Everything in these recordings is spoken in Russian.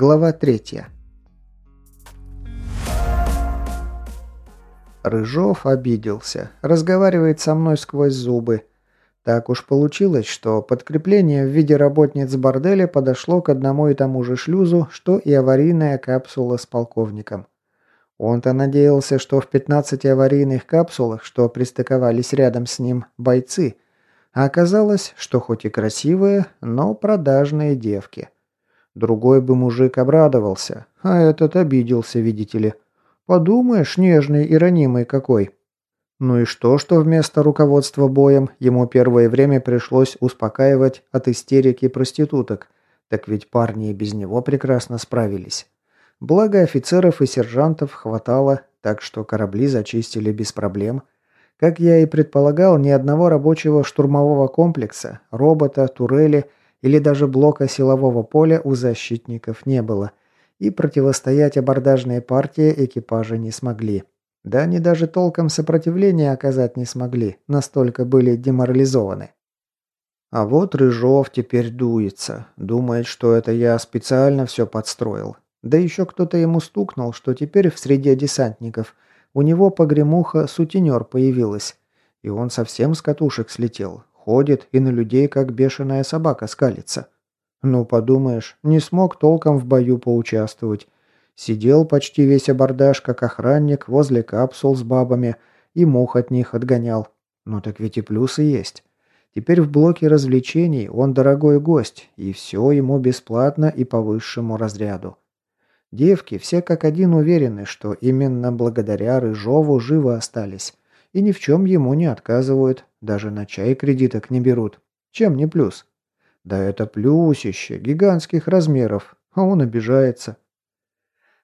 Глава третья. Рыжов обиделся. Разговаривает со мной сквозь зубы. Так уж получилось, что подкрепление в виде работниц борделя подошло к одному и тому же шлюзу, что и аварийная капсула с полковником. Он-то надеялся, что в 15 аварийных капсулах, что пристыковались рядом с ним, бойцы. А оказалось, что хоть и красивые, но продажные девки. Другой бы мужик обрадовался, а этот обиделся, видите ли. Подумаешь, нежный и ранимый какой. Ну и что, что вместо руководства боем ему первое время пришлось успокаивать от истерики проституток? Так ведь парни и без него прекрасно справились. Благо офицеров и сержантов хватало, так что корабли зачистили без проблем. Как я и предполагал, ни одного рабочего штурмового комплекса, робота, турели или даже блока силового поля у защитников не было. И противостоять абордажной партии экипажа не смогли. Да они даже толком сопротивления оказать не смогли, настолько были деморализованы. А вот Рыжов теперь дуется, думает, что это я специально все подстроил. Да еще кто-то ему стукнул, что теперь в среде десантников у него погремуха сутенер появилась, и он совсем с катушек слетел, ходит и на людей как бешеная собака скалится. Ну, подумаешь, не смог толком в бою поучаствовать, Сидел почти весь абордаж, как охранник, возле капсул с бабами и мух от них отгонял. Ну так ведь и плюсы есть. Теперь в блоке развлечений он дорогой гость, и все ему бесплатно и по высшему разряду. Девки все как один уверены, что именно благодаря Рыжову живы остались. И ни в чем ему не отказывают, даже на чай кредиток не берут. Чем не плюс? Да это плюсище, гигантских размеров, а он обижается.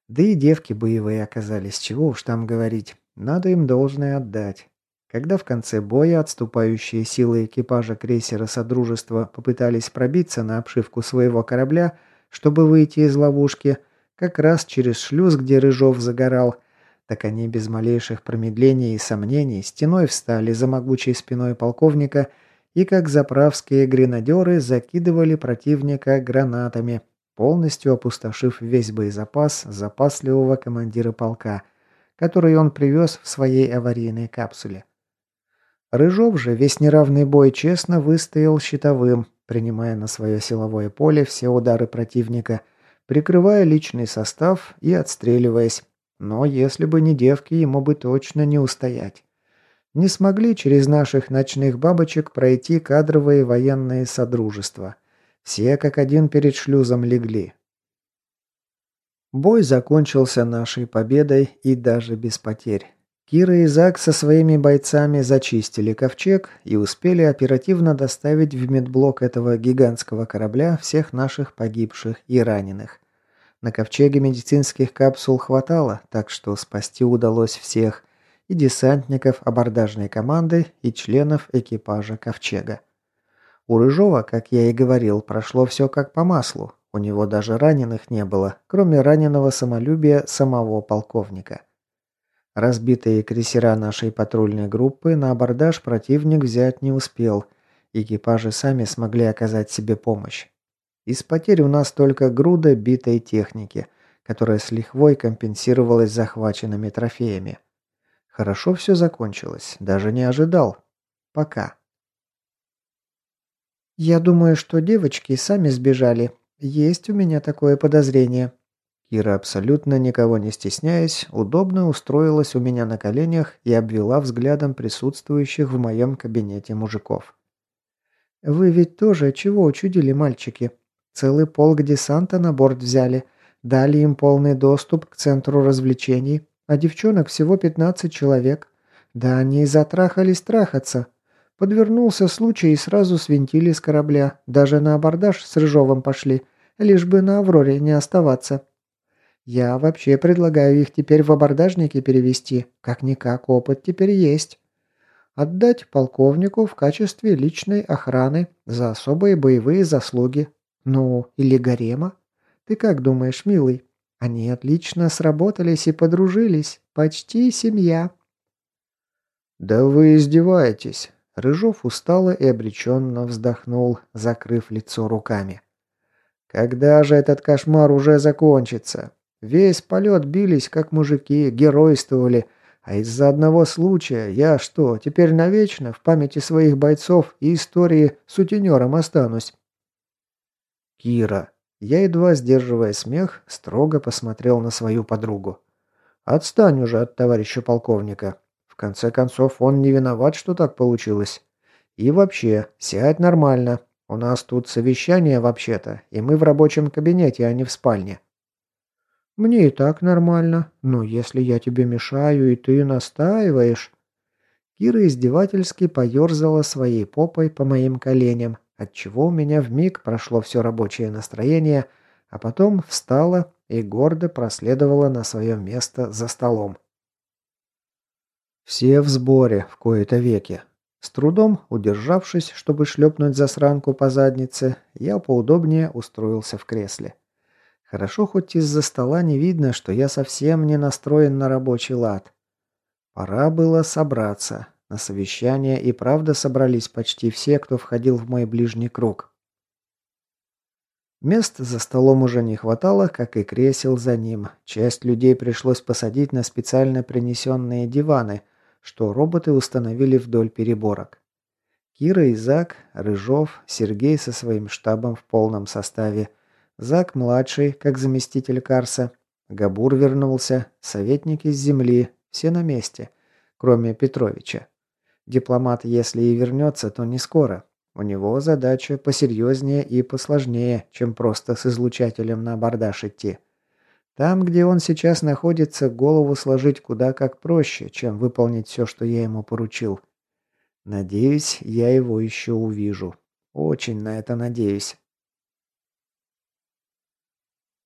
Да и девки боевые оказались, чего уж там говорить. Надо им должное отдать. Когда в конце боя отступающие силы экипажа крейсера Содружества попытались пробиться на обшивку своего корабля, чтобы выйти из ловушки, как раз через шлюз, где Рыжов загорал, так они без малейших промедлений и сомнений стеной встали за могучей спиной полковника и, как заправские гренадеры, закидывали противника гранатами – полностью опустошив весь боезапас запасливого командира полка, который он привез в своей аварийной капсуле. Рыжов же весь неравный бой честно выстоял щитовым, принимая на свое силовое поле все удары противника, прикрывая личный состав и отстреливаясь. Но если бы не девки, ему бы точно не устоять. Не смогли через наших ночных бабочек пройти кадровые военные содружества – все как один перед шлюзом легли. Бой закончился нашей победой и даже без потерь. Кира и Зак со своими бойцами зачистили ковчег и успели оперативно доставить в медблок этого гигантского корабля всех наших погибших и раненых. На ковчеге медицинских капсул хватало, так что спасти удалось всех – и десантников абордажной команды, и членов экипажа ковчега. У Рыжова, как я и говорил, прошло все как по маслу. У него даже раненых не было, кроме раненого самолюбия самого полковника. Разбитые крейсера нашей патрульной группы на абордаж противник взять не успел. Экипажи сами смогли оказать себе помощь. Из потерь у нас только груда битой техники, которая с лихвой компенсировалась захваченными трофеями. Хорошо все закончилось, даже не ожидал. Пока. «Я думаю, что девочки сами сбежали. Есть у меня такое подозрение». Кира, абсолютно никого не стесняясь, удобно устроилась у меня на коленях и обвела взглядом присутствующих в моем кабинете мужиков. «Вы ведь тоже чего учудили, мальчики? Целый полк десанта на борт взяли, дали им полный доступ к центру развлечений, а девчонок всего 15 человек. Да они и затрахались трахаться. Подвернулся случай и сразу свинтили с корабля. Даже на абордаж с Рыжовым пошли, лишь бы на Авроре не оставаться. Я вообще предлагаю их теперь в абордажники перевести. Как-никак опыт теперь есть. Отдать полковнику в качестве личной охраны за особые боевые заслуги. Ну, или гарема. Ты как думаешь, милый? Они отлично сработались и подружились. Почти семья. «Да вы издеваетесь. Рыжов устало и обреченно вздохнул, закрыв лицо руками. Когда же этот кошмар уже закончится? Весь полет бились, как мужики, геройствовали, а из-за одного случая я что, теперь навечно в памяти своих бойцов и истории сутенером останусь? Кира. Я, едва сдерживая смех, строго посмотрел на свою подругу. «Отстань уже от товарища полковника. В конце концов, он не виноват, что так получилось. И вообще, сядь нормально. У нас тут совещание вообще-то, и мы в рабочем кабинете, а не в спальне». «Мне и так нормально, но если я тебе мешаю, и ты настаиваешь...» Кира издевательски поерзала своей попой по моим коленям, отчего у меня вмиг прошло все рабочее настроение, а потом встала и гордо проследовала на свое место за столом. Все в сборе в кои-то веки. С трудом, удержавшись, чтобы шлепнуть засранку по заднице, я поудобнее устроился в кресле. Хорошо, хоть из-за стола не видно, что я совсем не настроен на рабочий лад. Пора было собраться. На совещание и правда собрались почти все, кто входил в мой ближний круг. Мест за столом уже не хватало, как и кресел за ним. Часть людей пришлось посадить на специально принесенные диваны, что роботы установили вдоль переборок. Кира и Зак, Рыжов, Сергей со своим штабом в полном составе – Зак-младший, как заместитель Карса. Габур вернулся. Советник из земли. Все на месте. Кроме Петровича. Дипломат, если и вернется, то не скоро. У него задача посерьезнее и посложнее, чем просто с излучателем на абордаж идти. Там, где он сейчас находится, голову сложить куда как проще, чем выполнить все, что я ему поручил. Надеюсь, я его еще увижу. Очень на это надеюсь.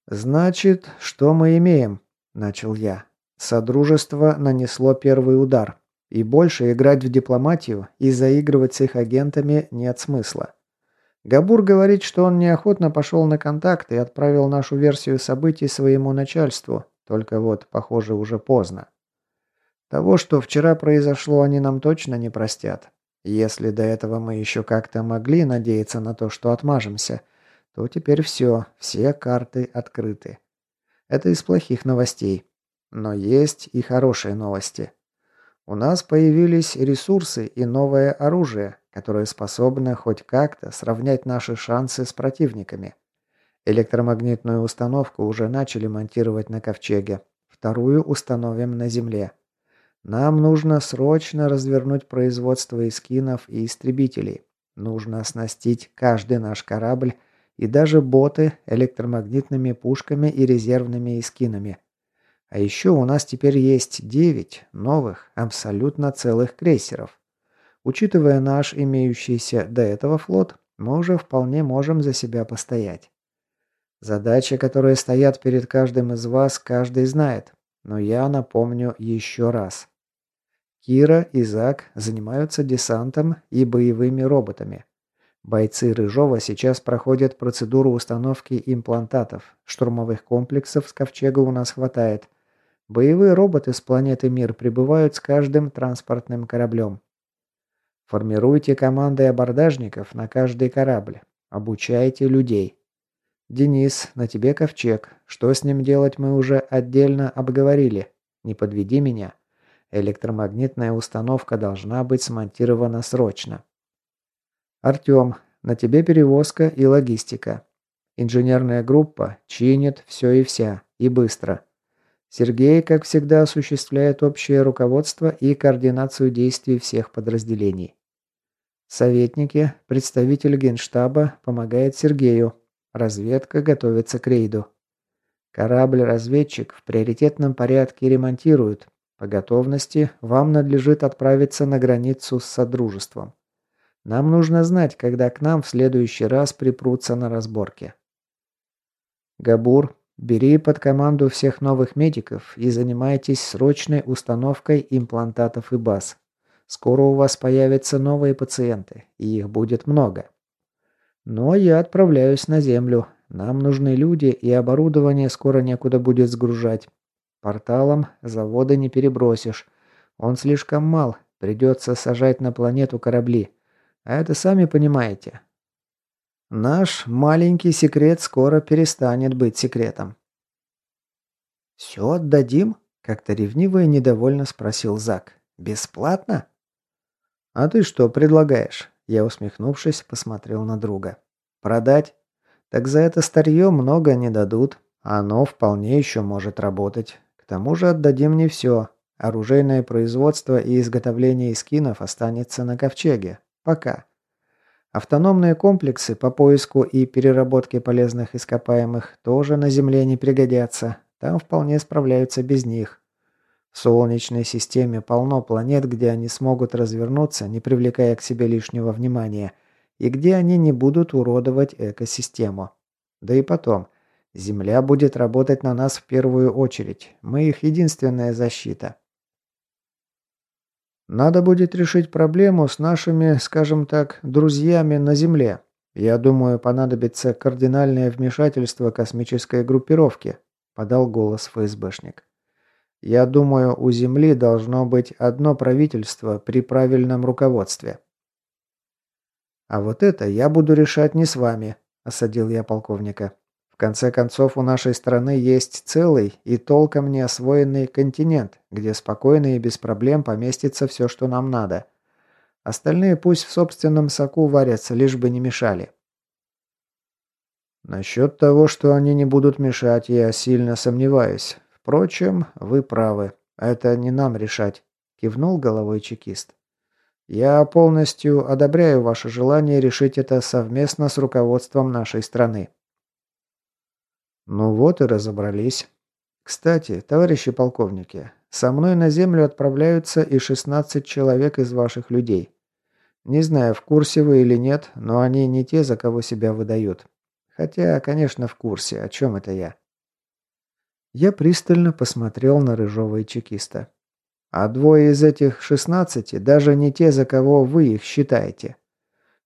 «Значит, что мы имеем?» – начал я. Содружество нанесло первый удар. И больше играть в дипломатию и заигрывать с их агентами нет смысла. Габур говорит, что он неохотно пошел на контакт и отправил нашу версию событий своему начальству, только вот, похоже, уже поздно. Того, что вчера произошло, они нам точно не простят. Если до этого мы еще как-то могли надеяться на то, что отмажемся – то теперь все, все карты открыты. Это из плохих новостей. Но есть и хорошие новости. У нас появились ресурсы и новое оружие, которое способно хоть как-то сравнять наши шансы с противниками. Электромагнитную установку уже начали монтировать на ковчеге. Вторую установим на Земле. Нам нужно срочно развернуть производство эскинов и истребителей. Нужно оснастить каждый наш корабль и даже боты электромагнитными пушками и резервными эскинами. А еще у нас теперь есть 9 новых, абсолютно целых крейсеров. Учитывая наш имеющийся до этого флот, мы уже вполне можем за себя постоять. Задачи, которые стоят перед каждым из вас, каждый знает. Но я напомню еще раз. Кира и Зак занимаются десантом и боевыми роботами. Бойцы Рыжова сейчас проходят процедуру установки имплантатов. Штурмовых комплексов с ковчега у нас хватает. Боевые роботы с планеты Мир прибывают с каждым транспортным кораблем. Формируйте команды абордажников на каждый корабль. Обучайте людей. Денис, на тебе ковчег. Что с ним делать мы уже отдельно обговорили. Не подведи меня. Электромагнитная установка должна быть смонтирована срочно. «Артем, на тебе перевозка и логистика. Инженерная группа чинит все и вся, и быстро. Сергей, как всегда, осуществляет общее руководство и координацию действий всех подразделений. Советники, представитель генштаба помогает Сергею. Разведка готовится к рейду. Корабль-разведчик в приоритетном порядке ремонтируют. По готовности вам надлежит отправиться на границу с Содружеством. Нам нужно знать, когда к нам в следующий раз припрутся на разборке. Габур, бери под команду всех новых медиков и занимайтесь срочной установкой имплантатов и баз. Скоро у вас появятся новые пациенты, и их будет много. Но я отправляюсь на землю. Нам нужны люди, и оборудование скоро некуда будет сгружать. Порталом завода не перебросишь. Он слишком мал, придется сажать на планету корабли. А это сами понимаете. Наш маленький секрет скоро перестанет быть секретом. «Все отдадим?» – как-то ревниво и недовольно спросил Зак. «Бесплатно?» «А ты что предлагаешь?» Я, усмехнувшись, посмотрел на друга. «Продать? Так за это старье много не дадут. Оно вполне еще может работать. К тому же отдадим не все. Оружейное производство и изготовление скинов останется на ковчеге. Пока. Автономные комплексы по поиску и переработке полезных ископаемых тоже на Земле не пригодятся. Там вполне справляются без них. В Солнечной системе полно планет, где они смогут развернуться, не привлекая к себе лишнего внимания, и где они не будут уродовать экосистему. Да и потом, Земля будет работать на нас в первую очередь. Мы их единственная защита. Надо будет решить проблему с нашими, скажем так, друзьями на Земле. Я думаю, понадобится кардинальное вмешательство космической группировки, подал голос ФСБшник. Я думаю, у Земли должно быть одно правительство при правильном руководстве. А вот это я буду решать не с вами, осадил я полковника. Конце концов, у нашей страны есть целый и толком не освоенный континент, где спокойно и без проблем поместится все, что нам надо. Остальные пусть в собственном соку варятся, лишь бы не мешали. Насчет того, что они не будут мешать, я сильно сомневаюсь. Впрочем, вы правы. Это не нам решать, кивнул головой чекист. Я полностью одобряю ваше желание решить это совместно с руководством нашей страны. Ну вот и разобрались. Кстати, товарищи полковники, со мной на землю отправляются и 16 человек из ваших людей. Не знаю, в курсе вы или нет, но они не те, за кого себя выдают. Хотя, конечно, в курсе, о чем это я. Я пристально посмотрел на рыжого и чекиста. А двое из этих шестнадцати даже не те, за кого вы их считаете.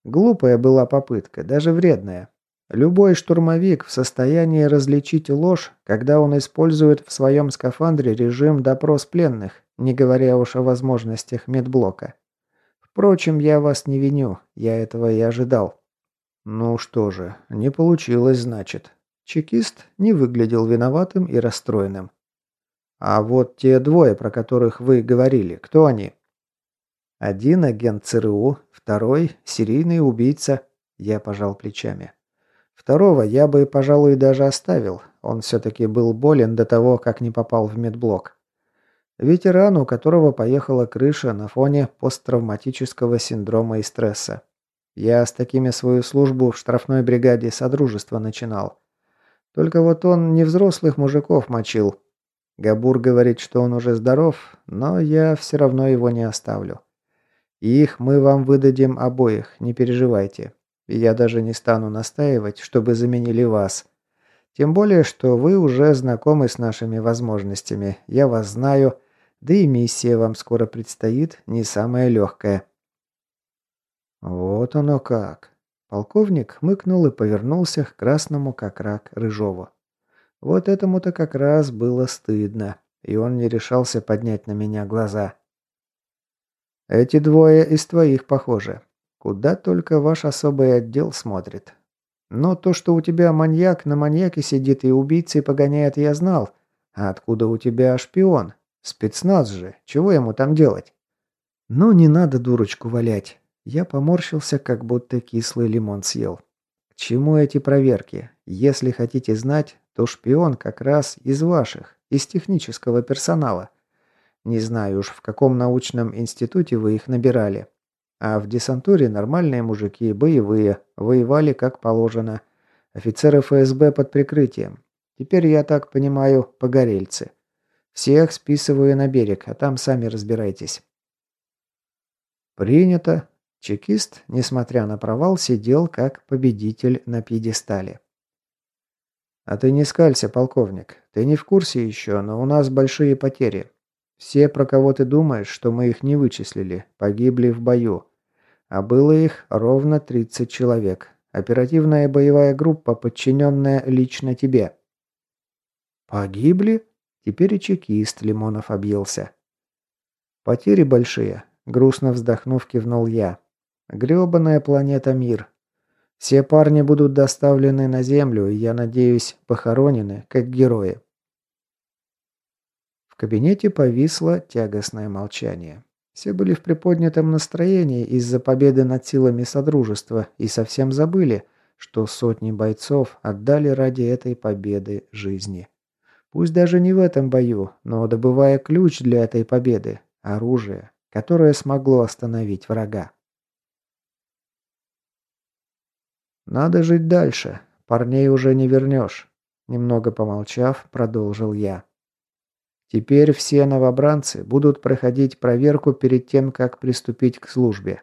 Глупая была попытка, даже вредная. Любой штурмовик в состоянии различить ложь, когда он использует в своем скафандре режим допрос пленных, не говоря уж о возможностях медблока. Впрочем, я вас не виню, я этого и ожидал. Ну что же, не получилось, значит. Чекист не выглядел виноватым и расстроенным. А вот те двое, про которых вы говорили, кто они? Один агент ЦРУ, второй серийный убийца. Я пожал плечами. Второго я бы, пожалуй, даже оставил. Он все-таки был болен до того, как не попал в медблок. Ветеран, у которого поехала крыша на фоне посттравматического синдрома и стресса. Я с такими свою службу в штрафной бригаде Содружества начинал. Только вот он не взрослых мужиков мочил. Габур говорит, что он уже здоров, но я все равно его не оставлю. их мы вам выдадим обоих, не переживайте. И я даже не стану настаивать, чтобы заменили вас. Тем более, что вы уже знакомы с нашими возможностями, я вас знаю, да и миссия вам скоро предстоит, не самая легкая. «Вот оно как!» Полковник хмыкнул и повернулся к красному как рак Рыжову. Вот этому-то как раз было стыдно, и он не решался поднять на меня глаза. «Эти двое из твоих, похоже. Куда только ваш особый отдел смотрит. Но то, что у тебя маньяк на маньяке сидит и убийцы погоняет, я знал. А откуда у тебя шпион? Спецназ же. Чего ему там делать?» «Ну, не надо дурочку валять. Я поморщился, как будто кислый лимон съел. К чему эти проверки? Если хотите знать, то шпион как раз из ваших, из технического персонала. Не знаю уж, в каком научном институте вы их набирали. А в десантуре нормальные мужики, боевые, воевали как положено. Офицеры ФСБ под прикрытием. Теперь, я так понимаю, погорельцы. Всех списываю на берег, а там сами разбирайтесь. Принято, Чекист, несмотря на провал, сидел как победитель на пьедестале. «А ты не скалься, полковник. Ты не в курсе еще, но у нас большие потери. Все, про кого ты думаешь, что мы их не вычислили, погибли в бою. А было их ровно 30 человек. Оперативная боевая группа, подчиненная лично тебе». «Погибли?» Теперь и чекист Лимонов объелся. «Потери большие», — грустно вздохнув, кивнул я. Грёбаная планета Мир. Все парни будут доставлены на землю и, я надеюсь, похоронены, как герои. В кабинете повисло тягостное молчание. Все были в приподнятом настроении из-за победы над силами Содружества и совсем забыли, что сотни бойцов отдали ради этой победы жизни. Пусть даже не в этом бою, но добывая ключ для этой победы – оружие, которое смогло остановить врага. «Надо жить дальше. Парней уже не вернешь», – немного помолчав, продолжил я. Теперь все новобранцы будут проходить проверку перед тем, как приступить к службе.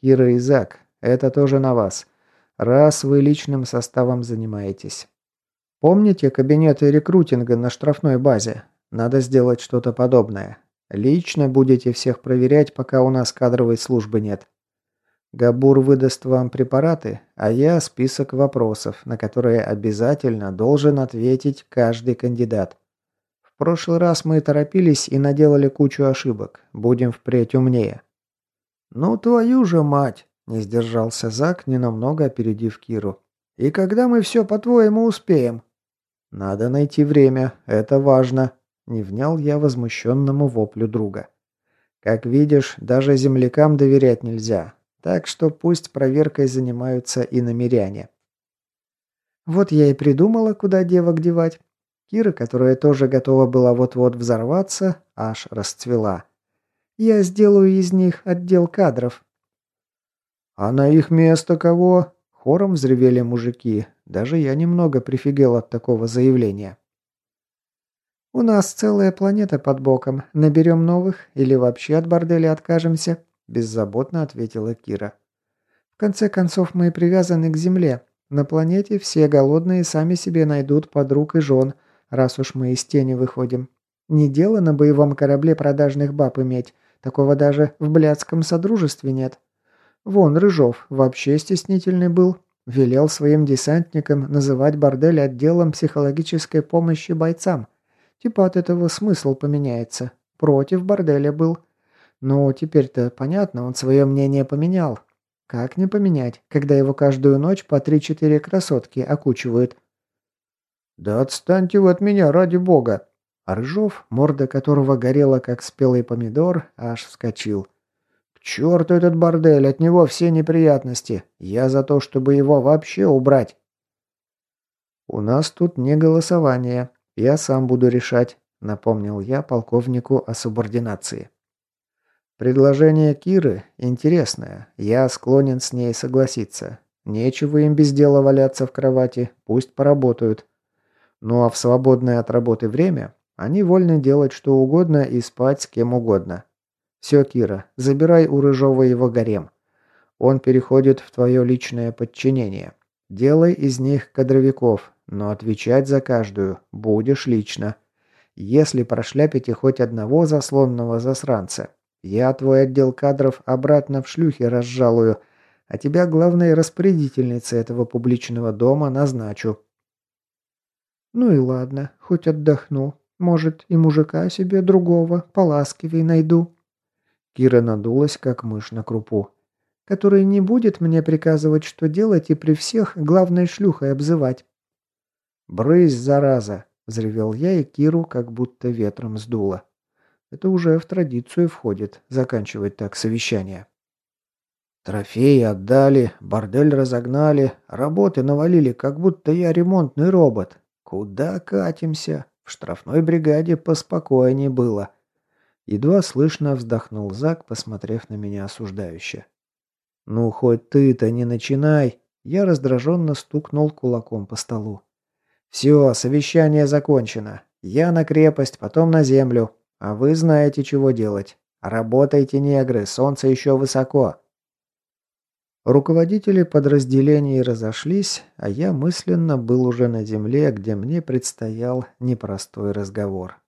Кира и Зак, это тоже на вас. Раз вы личным составом занимаетесь. Помните кабинеты рекрутинга на штрафной базе? Надо сделать что-то подобное. Лично будете всех проверять, пока у нас кадровой службы нет. Габур выдаст вам препараты, а я список вопросов, на которые обязательно должен ответить каждый кандидат прошлый раз мы торопились и наделали кучу ошибок. Будем впредь умнее». «Ну твою же мать!» – не сдержался Зак, ненамного опередив Киру. «И когда мы все, по-твоему, успеем?» «Надо найти время, это важно», – не внял я возмущенному воплю друга. «Как видишь, даже землякам доверять нельзя, так что пусть проверкой занимаются и намеряне». «Вот я и придумала, куда девок девать», Кира, которая тоже готова была вот-вот взорваться, аж расцвела. «Я сделаю из них отдел кадров». «А на их место кого?» Хором взревели мужики. Даже я немного прифигел от такого заявления. «У нас целая планета под боком. Наберем новых или вообще от борделя откажемся?» Беззаботно ответила Кира. «В конце концов, мы привязаны к Земле. На планете все голодные сами себе найдут подруг и жен, раз уж мы из тени выходим. Не дело на боевом корабле продажных баб иметь. Такого даже в блядском содружестве нет. Вон, Рыжов вообще стеснительный был. Велел своим десантникам называть бордель отделом психологической помощи бойцам. Типа от этого смысл поменяется. Против борделя был. Ну, теперь-то понятно, он свое мнение поменял. Как не поменять, когда его каждую ночь по три-четыре красотки окучивают? «Да отстаньте вы от меня, ради бога!» А Рыжов, морда которого горела, как спелый помидор, аж вскочил. «К черту этот бордель, от него все неприятности. Я за то, чтобы его вообще убрать». «У нас тут не голосование. Я сам буду решать», — напомнил я полковнику о субординации. «Предложение Киры интересное. Я склонен с ней согласиться. Нечего им без дела валяться в кровати. Пусть поработают. Ну а в свободное от работы время они вольны делать что угодно и спать с кем угодно. Все, Кира, забирай у Рыжова его гарем. Он переходит в твое личное подчинение. Делай из них кадровиков, но отвечать за каждую будешь лично. Если прошляпите хоть одного заслонного засранца, я твой отдел кадров обратно в шлюхе разжалую, а тебя главной распорядительницей этого публичного дома назначу. Ну и ладно, хоть отдохну. Может, и мужика себе другого, поласкивей найду. Кира надулась, как мышь на крупу. Который не будет мне приказывать, что делать, и при всех главной шлюхой обзывать. «Брысь, зараза!» – взревел я, и Киру как будто ветром сдуло. Это уже в традицию входит, заканчивать так совещание. Трофеи отдали, бордель разогнали, работы навалили, как будто я ремонтный робот. Куда катимся? В штрафной бригаде поспокойнее было. Едва слышно вздохнул Зак, посмотрев на меня осуждающе. «Ну, хоть ты-то не начинай!» Я раздраженно стукнул кулаком по столу. «Все, совещание закончено. Я на крепость, потом на землю. А вы знаете, чего делать. Работайте, негры, солнце еще высоко. Руководители подразделений разошлись, а я мысленно был уже на земле, где мне предстоял непростой разговор.